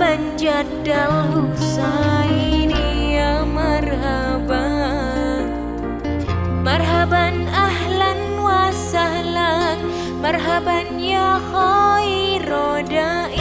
Marhaban Jaddal Husaini ya marhaban. Marhaban ahlan wa sahlan. Marhaban ya khairu da'i